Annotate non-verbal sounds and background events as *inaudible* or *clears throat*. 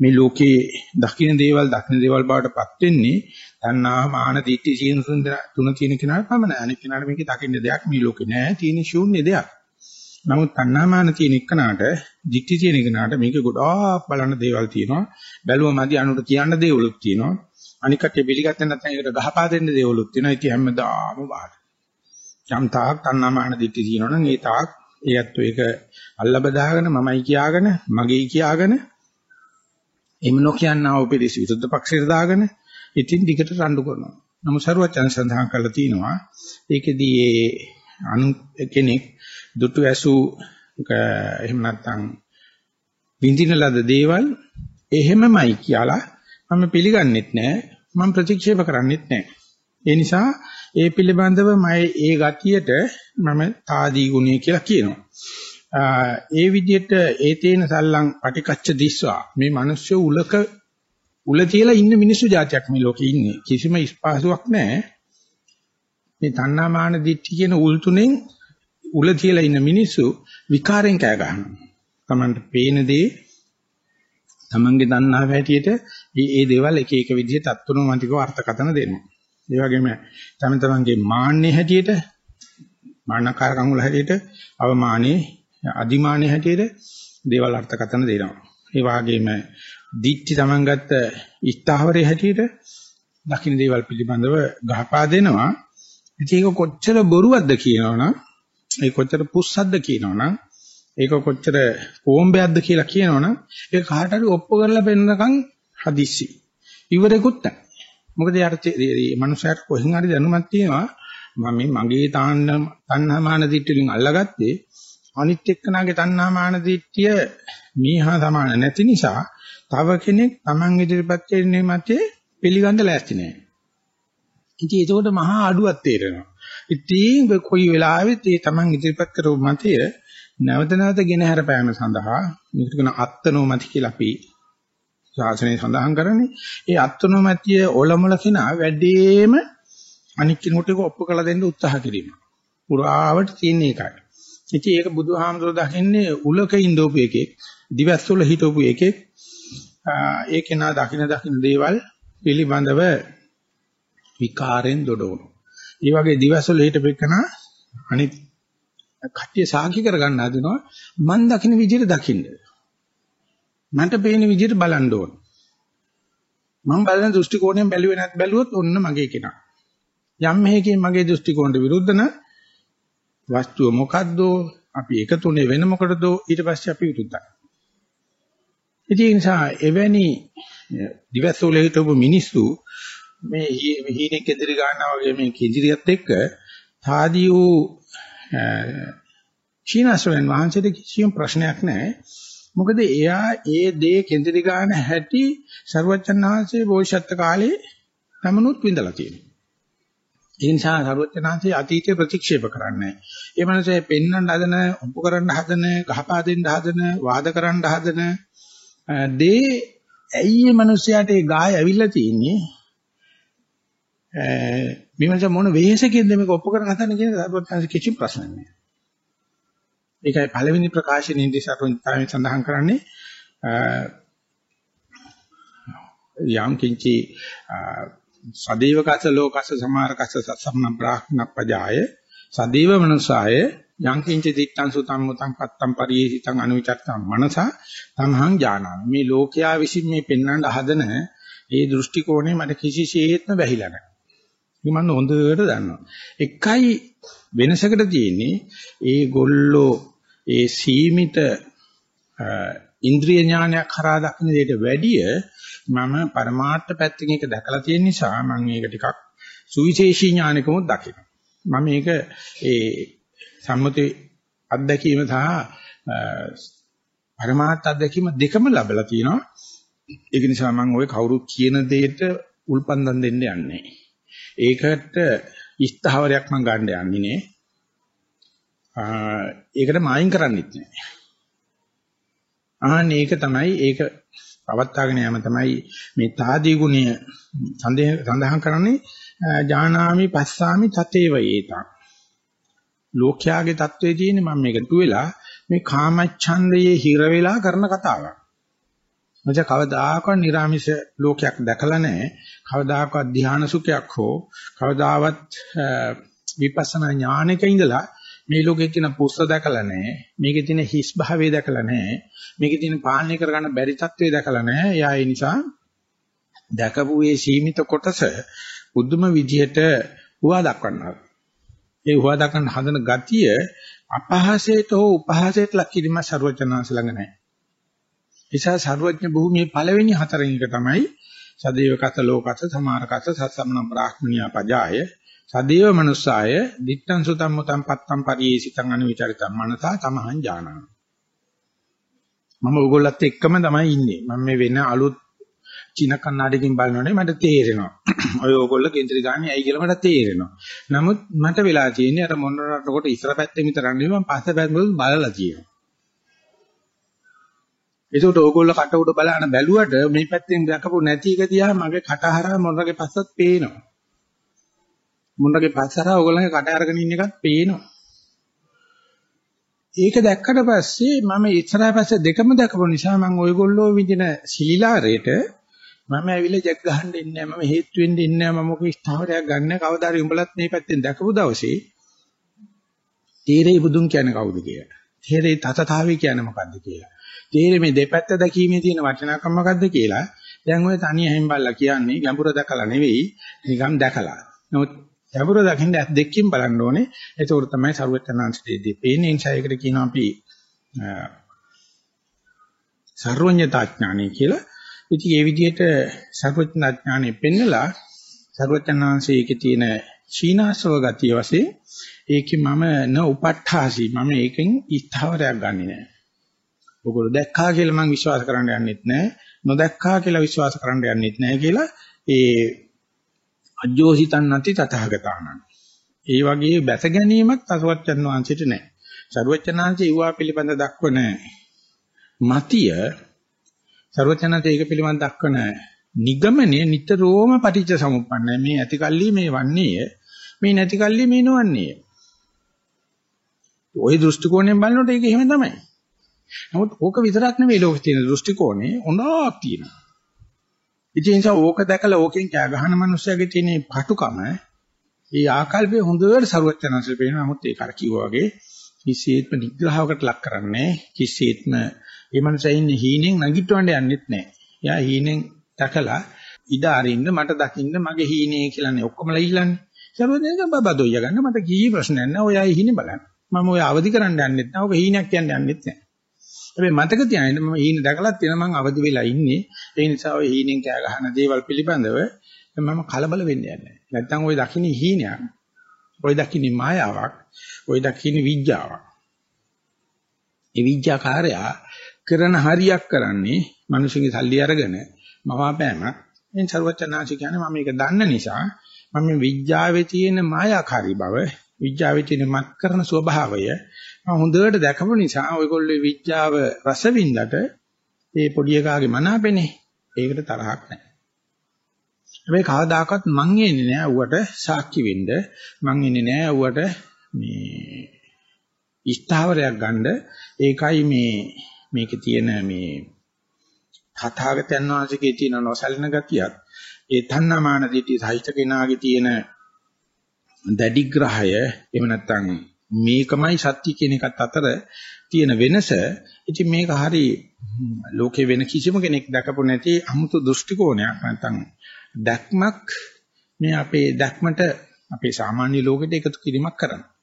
මේ ලෝකේ දකින්න දේවල් දකින්න දේවල් බවටපත් වෙන්නේ තණ්හා මාන දිට්ඨි කියන තුන තියෙන කෙනාට පමණයි. අනිත් කෙනාට මේකේ දකින්න දෙයක් මේ ලෝකේ නෑ. තියෙන ශූන්‍ය දෙයක්. නමුත් තණ්හා මාන තියෙන එකනට දිට්ඨි තියෙන එකනට මේකේ ගොඩාක් බලන්න දේවල් තියෙනවා. බැලුවම මදි අනුට කියන්න දේවලුත් තියෙනවා. අනික් කටේ පිළිගත්තේ නැත්නම් ඒකට ගහපා දෙන්න දේවලුත් තියෙනවා. ඉතින් හැමදාම වාද. යම් තාක් තණ්හා මාන දිට්ඨි තියෙනවනම් ඒ තාක් ඒත් ඒක අල්ල බදාගෙන මමයි කියාගෙන මගේ කියාගෙන එම නොකියන්නා වූ පිළිස විරුද්ධ පක්ෂයට දාගෙන ඉතින් දිගට රණ්ඩු කරනවා. නමුත් සරුවචන සඳහන් කරලා තියෙනවා ඒකෙදී ඒ අනු කෙනෙක් දුටු ඇසු එහෙම නැත්නම් විඳින ලද දේවල් එහෙමමයි කියලා මම පිළිගන්නෙත් නෑ මම ප්‍රතික්ෂේප කරන්නෙත් නෑ. ඒ නිසා ඒ පිළිබඳව මම ඒ ගතියට මම තාදී ගුණය කියලා කියනවා. ඒ විදිහට ඒ තේන සල්ලං පටිකච්ච දිස්වා. මේ මිනිස්සු උලක උල තියලා ඉන්න මිනිස්සු జాතියක් මේ ලෝකේ ඉන්නේ. කිසිම ස්පාසුවක් නැහැ. මේ තණ්හාමාන දිට්ඨි කියන උල් තුනෙන් උල තියලා ඉන්න මිනිස්සු විකාරෙන් කෑ ගහනවා Tamanට පේන දේ Tamanගේ තණ්හාව හැටියට මේ ඒ දේවල් එක එක විදිහට අත්තුණුමතිකව අර්ථකථන දෙනවා. ඒ වගේම තම තමන්ගේ මාන්නේ හැටියට මානකාරකම් වල හැටියට අවමානේ අදිමානේ හැටියට දේවල් අර්ථකථන දෙනවා. ඒ වගේම දික්ටි තමන් ගත්ත ඉස්තාවරයේ හැටියට දකින්න දේවල් පිළිබඳව ගහපා දෙනවා. ඉතින් ඒක කොච්චර බොරුවක්ද කියනවනම් ඒ කොච්චර පුස්සක්ද කියනවනම් ඒක කොච්චර කොම්බයක්ද කියලා කියනවනම් ඒක කාට හරි ඔප්පු කරලා පෙන්නකම් හදිස්සි. ඉවරෙකුත් නැහැ. මොකද යාට මේ මනුස්සයාට කොහෙන් හරි දැනුමක් තියෙනවා මම මේ මගේ තාන්න තණ්හාමාන දිට්ඨියෙන් අල්ලගත්තේ අනිත් එක්කනාගේ තණ්හාමාන දිට්ඨිය මීහා සමාන නැති නිසා තව කෙනෙක් Taman ඉදිරිපත් කරන්නේ මතේ පිළිගන්න ලෑස්ති නැහැ. ඉතින් ඒකෝට මහා අඩුවක් තේරෙනවා. ඉතින් කොයි වෙලාවෙත් ඒ Taman ඉදිරිපත් කරපු මතය නැවත නැවත ගෙන හැරපෑම සඳහා මේකට කියන අත්නෝමති කියලා අපි ශාසනය සඳහන් කරන්නේ. ඒ අත්නෝමතිය ඔලමුල කෙනා වැඩිම අනික් කෙනෙකුට ඒක ඔප්පු කළ දෙන්න උත්සාහ කිරීම. පුරාවට තියෙන එකයි. ඉතින් ඒක බුදුහාමුදුරුවෝ දකින්නේ උලක ඉඳෝපු එකෙක්, දිවස් වල හිටවපු එකෙක්. ඒ කෙනා දකින දකින දේවල් පිළිබඳව විකාරෙන් දොඩවන. ඒ වගේ දිවස් වල හිටපෙකන අනිත් කට්ටිය සාකි කරගන්න හදනවා මන් දකින විදිහට දකින්න. මන්ට පේන විදිහට බලන්න ඕන. මම බලන දෘෂ්ටි කෝණයෙන් බැලුවේ නැත් බැලුවොත් ඔන්න මගේ කෙනා. යම් මේකෙන් මගේ දෘෂ්ටි කෝණයට විරුද්ධ නම් වස්තුව මොකද්ද? අපි එකතුනේ වෙන මොකටද? ඊට පස්සේ අපි විරුද්ධයි. ඉතින් ඒ නිසා එවැනි දිවස්වල හිටපු මිනිස්සු මේ හීනෙක ඉදිරි ගන්නවා වගේ මේ කිදිරියත් එක්ක තාදී වූ චීනස්වෙන් වහන්සේට කිසිම ප්‍රශ්නයක් නැහැ. මොකද එයා ඒ දේ කේන්ද්‍රී ගන්න හැටි ਸਰවචන් වහන්සේ බෝසත්ත්ව කාලේ තමනුත් විඳලා තියෙනවා. ඒ නිසා සරුවචනාංශයේ අතීතය ප්‍රතික්ෂේප කරන්නේ. ඒ මනසේ පෙන්වන්න හදන, ඔප්පු කරන්න හදන, ගහපා දෙන්න හදන, වාද කරන්න හදන දේ ඇයි මේ මිනිස්යාට ඒ ගාය ඇවිල්ලා තියෙන්නේ? මේ මනස මොන වෙහෙසකින්ද මේක ඔප්පු කරන්න හදන කියන සරුවචනාංශ කිසි ප්‍රශ්නයක් නෑ. ඒකයි පළවෙනි ප්‍රකාශනයේදී සරුවචනාංශ සඳහන් කරන්නේ යම් කිංචි සදේවකස ලෝකස සමාරකස සම්ම බ්‍රාහ්මණපජාය සදේව මනසාය යංකින්ච දිත්තං සුතං මුතං පත්තං පරියේසිතං අනුවිචත්තං මනසා තමහං ඥානං මේ ලෝකයා විසින් මේ පෙන්වන්න හදන ඒ දෘෂ්ටි කෝණය මට කිසිසේත්ම වැහිලා නැහැ. ඒක මම හොඳට දන්නවා. එකයි වෙනසකට තියෙන්නේ ඒ ගොල්ලෝ ඒ සීමිත ඉන්ද්‍රිය ඥානයක් කරා දක්න දෙයට වැඩිය මම පරමාර්ථ පැත්තකින් ඒක දැකලා තියෙන නිසා මම මේක ටිකක් සුවිශේෂී ඥානකමොත් දකිනවා. මම මේක ඒ සම්මති අත්දැකීම සහ පරමාර්ථ අත්දැකීම දෙකම ලැබලා තියෙනවා. ඒක නිසා මම ওই කවුරුත් කියන දෙයට උල්පන්දම් දෙන්න යන්නේ. ඒකට ඉස්තහවරයක් මම ගන්න යන්නේ නේ. ඒකට මායින් කරන්නෙත් නෑ. ආන්න ඒක තමයි ඒක පවත්වාගෙන යෑම තමයි මේ තාදී ගුණය සඳහන් කරන්නේ ජානාමි පස්සාමි තතේව ඒතං ලෝක්‍යාගේ தત્ත්වයේ තියෙන්නේ මම මේක තුවෙලා මේ කාමච්ඡන්දයේ හිර වෙලා කරන කතාවක් මචං කවදාකවත් නිර්ාමිෂ ලෝකයක් දැකලා නැහැ. කවදාකවත් ධ්‍යාන සුඛයක් හෝ කවදාවත් විපස්සනා ඥානයක ඉඳලා මේ ලෝකේ තියෙන පුස්ස දැකලා නැහැ. මේකේ තියෙන හිස් භාවය දැකලා නැහැ. මේකේ තියෙන පාලනය කරගන්න බැරි තත්ත්වය දැකලා නැහැ. එයා ඒ නිසා දැකපු මේ සීමිත කොටස බුදුම විදියට හුවා දක්වනවා. ඒ හුවා දක්වන හදන ගතිය අපහාසයට හෝ උපහාසයට ලක් කිරීම ਸਰවඥාන්ස ළඟ නැහැ. නිසා ਸਰවඥ භූමියේ පළවෙනි හතරෙන් එක තමයි සදේවකත ලෝකත සමාරකත සත්සම්නම් බ්‍රාහ්මණියා පජාය සදේව මනුස්සාය දිත්තං සුතම් මුතම් පත්තම් පරියේසිතං අනුවිචරිතං මනසා තමහං ඥානං. මම ඕගොල්ලත් එක්කම තමයි ඉන්නේ. මම මේ වෙන අලුත් චීන කන්නඩියකින් බලනෝනේ මට තේරෙනවා. *clears throat* ඔය ඕගොල්ලෝ කේන්ද්‍රී ගානේ ඇයි කියලා මට තේරෙනවා. නමුත් මට වෙලා තියෙන්නේ අර මොනරට කොට ඉස්සර පැත්තේ විතරක් නෙවෙයි මම පස්සේ පැත්තෙන් බලලා තියෙනවා. ඒකට ඕගොල්ලෝ කට උඩ බලන බැලුවට මේ පැත්තෙන් දැකපු නැති එක දිහා මගේ කටහරා මොනරගේ පස්සත් පේනවා. මුණ්ඩගේ පස්සරා ඕගොල්ලන්ගේ කට අරගෙන ඉන්න එකත් පේනවා. ඒක දැක්කට පස්සේ මම ඉස්සරහා පස්සේ දෙකම දැකපු නිසා මම ඔයගොල්ලෝ විදින සීලාරේට මම ඇවිල්ලා ජග් ගහන්න ඉන්නේ නැහැ මම හේතු වෙන්න ඉන්නේ නැහැ මම මොකද ස්ථාවරයක් ගන්න කවදා හරි උඹලත් මේ පැත්තෙන් දැකපු දවසේ තීරේ බුදුන් කියන්නේ කවුද කියලා. තීරේ තතතාවි කියන්නේ මොකද්ද කියලා. තීරේ මේ දෙපැත්ත දැකීමේ තියෙන වටිනාකම මොකද්ද කියලා. දැන් ඔය තනිය හැම බල්ලා කියන්නේ ගැඹුර දැකලා නෙවෙයි නිකම් දැකලා. නමුත් ගැඹුර දකින්න ඇස් දෙකකින් බලන්න ඕනේ. ඒක තමයි ਸਰවඥාන්සේදී පේන්නේ. නිසා ඒකට කියනවා අපි සර්වඥතාඥානයි කියලා. ඉතින් මේ විදිහට සර්වඥාඥානෙ පෙන්නලා සර්වඥාන්සේකේ තියෙන ශීනාසව ගතිය වශයෙන් ඒකේ මම න උපට්ඨාසි මම ඒකෙන් ස්ථාවරයක් ගන්නෙ නෑ. ඔගොල්ලෝ දැක්කා කියලා මම විශ්වාස කරන්න යන්නෙත් නෑ. නොදැක්කා කියලා විශ්වාස කරන්න යන්නෙත් නෑ කියලා ඒ අජෝසිතන් නැති තථාගතානං. ඒ වගේ බැස ගැනීමක් තසවච්චන් වහන්සේට නැහැ. සරුවචනාංශේ ඊවා පිළිබඳ දක්වන මතිය සරුවචනාංශේ ඒක පිළිබඳ දක්වන නිගමනයේ නිතරම පටිච්ච සමුප්පන්නයි. මේ ඇතිකල්ලි මේ වන්නේය. මේ නැතිකල්ලි මේ නොවන්නේය. ওই දෘෂ්ටි කෝණයෙන් බලනකොට ඒක එහෙම තමයි. නමුත් ඕක විතරක් නෙවෙයි ලෝකේ තියෙන දෘෂ්ටි කෝණේ හොඳක් තියෙනවා. ඉතින් ඒ නිසා ඕක දැකලා ඕකෙන් කෑ ගහන මිනිස්සුගේ තියෙන පටුකම ඒ ආකල්පය හොඳට සරුවචනන්සල් පේනවා. නමුත් ඒක අර කිව්වා වගේ කිසිසේත්ම නිග්‍රහවකට ලක් කරන්නේ කිසිසේත්ම මේ මනුස්සයා ඉන්නේ හීනෙන් නැගිටවන්න යන්නෙත් නැහැ. එයා හීනෙන් දැකලා ඉඩ අරින්න මට දකින්න මගේ හීනේ කියලානේ ඔක්කොම ලයිලන්නේ. සරුවචනන්ස බබා දොయ్య ගන්න මට කී ප්‍රශ්නයක් නැහැ. ඔය අය හීනේ බලන්න. මම ඔය අවදි කරන්න යන්නෙත් නැහැ. ඔක හීනයක් කියන්න යන්නෙත් නැහැ. හැබැයි මතක තියාගන්න මම හීන දැකලා තියෙන මම අවදි වෙලා ඉන්නේ. ඒ නිසා ඔය හීනෙන් කෑ ගහන දේවල් පිළිබඳව මම කලබල වෙන්නේ නැහැ. නැත්තම් ওই දකින්නේ හීනයක්. ওই දකින්නේ මායාවක්. ওই දකින්නේ විඥාවක්. ඒ විඥාකාරයා කරන හරියක් කරන්නේ මිනිසුන්ගේ සල්ලි අරගෙන මවාපෑම. එන් ਸਰවචනාසි කියන්නේ මම මේක දන්න නිසා මම විඥාවේ තියෙන මායාකාරී බව විඥාවේ තියෙන මත් කරන ස්වභාවය හොඳට දැකපු නිසා ඔයගොල්ලෝ විඥාව රස විඳලා ඒ පොඩි එකාගේ මනාපෙනේ. ඒකට තරහක් නැහැ. හැබැයි කවදාකවත් මං එන්නේ නැහැ ඌට සාක්ෂි වෙන්න. මං එන්නේ නැහැ ඌට මේ ස්ථාවරයක් ගන්න. ඒකයි මේ මේකේ තියෙන මේ තථාගතයන් වහන්සේගේ තියෙන නොසලින ගතියත් ඒ තණ්හාමාන දිටි සහිත කෙනාගේ තියෙන දැඩි ග්‍රහය එහෙම නැත්නම් මේකමයි සත්‍ය කියන එකත් අතර තියෙන වෙනස. ඉතින් මේක හරි ලෝකේ වෙන කිසිම කෙනෙක් දැකපො නැති 아무තු දෘෂ්ටි කෝණයක් නැත්නම් දැක්මක් මේ අපේ දැක්මට අපේ සාමාන්‍ය ලෝකෙට එකතු කිරීමක් කරනවා.